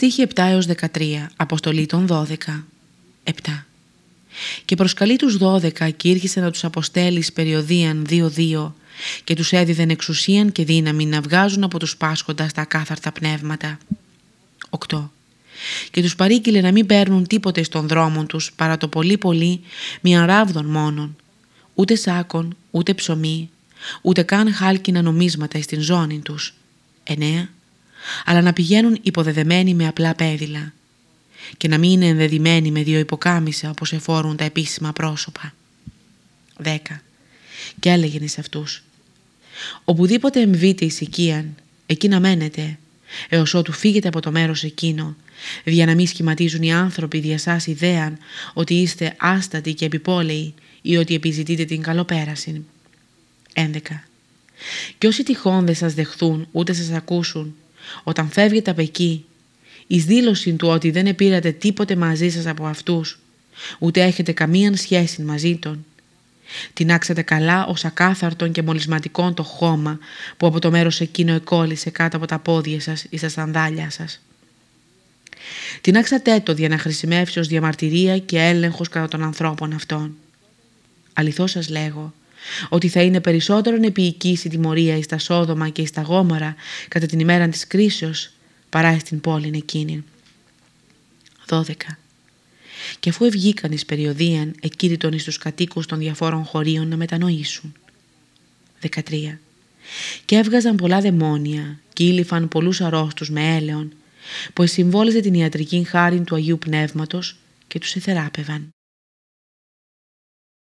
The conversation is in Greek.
Στίχη 7 έως 13, Αποστολή των 12, 7. Και προσκαλεί τους 12 και ήρχισε να τους αποστέλει περιοδίαν 2-2 και τους έδιδεν εξουσίαν και δύναμη να βγάζουν από τους πάσχοντας τα κάθαρτα πνεύματα. 8. Και τους παρήκειλε να μην παίρνουν τίποτε στον δρόμο τους παρά το πολύ πολύ μια ράβδον μόνον, ούτε σάκον, ούτε ψωμί, ούτε καν χάλκινα νομίσματα στην ζώνη τους. 9 αλλά να πηγαίνουν υποδεδεμένοι με απλά πέδιλα και να μην είναι ενδεδειμένοι με δύο υποκάμισα όπως εφόρουν τα επίσημα πρόσωπα. 10. Και έλεγε σε αυτούς «Οπουδήποτε εμβείτε ησικίαν, εκεί να μένετε, έως ότου φύγετε από το μέρος εκείνο, για να μην σχηματίζουν οι άνθρωποι δια σας ιδέαν ότι είστε άστατοι και επιπόλαιοι ή ότι επιζητείτε την καλοπέραση». 11. Και όσοι τυχόν δεν σας δεχθούν ούτε σας ακούσουν όταν φεύγετε από εκεί, εις δήλωση του ότι δεν επήρατε τίποτε μαζί σας από αυτούς, ούτε έχετε καμίαν σχέση μαζί των, Τινάξατε καλά ως ακάθαρτον και μολυσματικών το χώμα που από το μέρος εκείνο εκόλλησε κάτω από τα πόδια σας ή στα σανδάλια σας. Τινάξατε το για να χρησιμεύσει ως διαμαρτυρία και έλεγχος κατά των ανθρώπων αυτών. Αληθώς σας λέγω ότι θα είναι περισσότερον επίοικης η τιμωρία εις τα Σόδομα και εις τα Γόμορα κατά την ημέρα της κρίσεως παρά στην πόλη εκείνη. 12. Και αφού ευγήκαν εις περιοδίαν εκήρυτον εις τους κατοίκους των διαφόρων χωρίων να μετανοήσουν. 13. Και έβγαζαν πολλά δαιμόνια και ήλυφαν πολλούς αρρώστους με έλεον που συμβόλιζε την ιατρική χάρη του Αγίου Πνεύματος και τους εθεράπευαν.